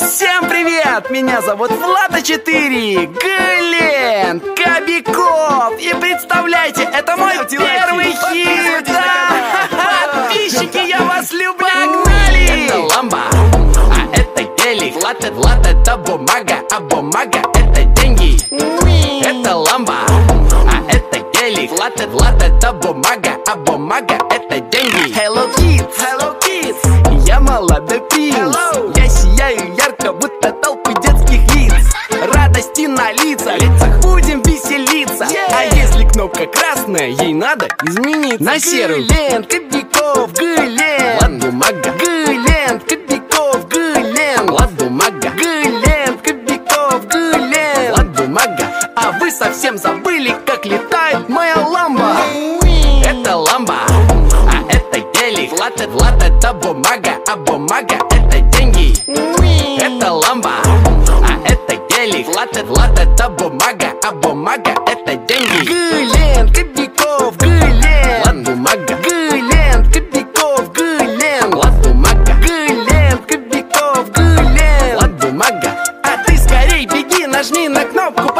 Всем привет! Меня зовут Влада 4 Глен Кобяков И представляйте, это мой первый хит Да! Подписчики, я вас люблю! Погнали! Это ламба, а это гелик Влад, Влад это бумага, а бумага это деньги Это ламба, а это гелик Влад, Влад это бумага, а бумага это деньги Hello Kids, Hello Радости на лицах, будем веселиться. А если кнопка красная, ей надо измениться. На серую. Глен, Кобяков, Глен Влад, бумага, Глен, Кобяков, Глен Влад, бумага, Глен, Кобяков, Глен Влад, бумага А вы совсем забыли, как летает моя ламба. Это ламба, а это гелик. Влад, Влад это бумага, а бумага это деньги. Это ламба, платят, лад это бумага, а бумага это деньги. Гылен, Кобяков, биков, гылен Лад бумага. Гылен, Кобяков, биков, гылен Лад бумага. Гылен, Кобяков, биков, гылен Лад бумага. А ты скорей беги, нажми на кнопку